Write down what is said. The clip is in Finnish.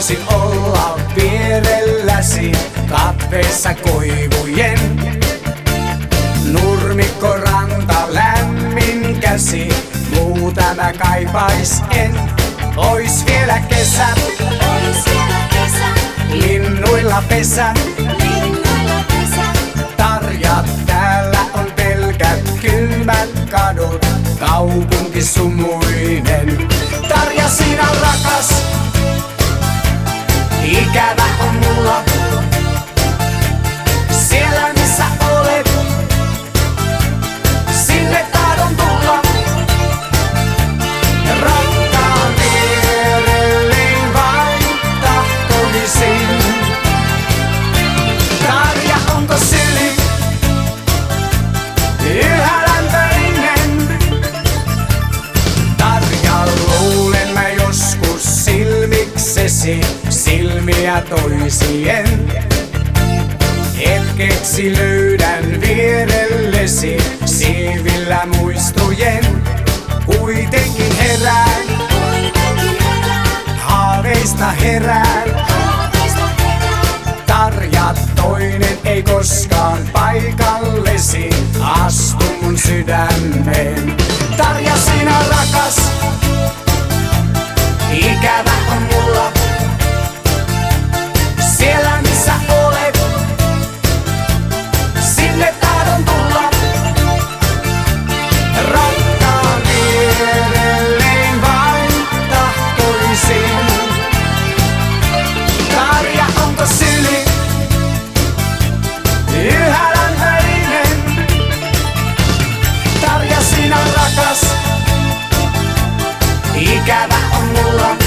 Haluaisin olla vierelläsi katveessa koivujen. Nurmikko ranta lämmin käsi, muuta mä kaipais en. Ois vielä kesä, Ois vielä kesä, linnuilla pesä. linnuilla pesä. Tarja, silmiksesi silmiä toisien. Hetkeksi löydän vierellesi siivillä muistojen. Kuitenkin herään, haaveista herään. haaveista herää. Tarja toinen ei koskaan paina. on the lock.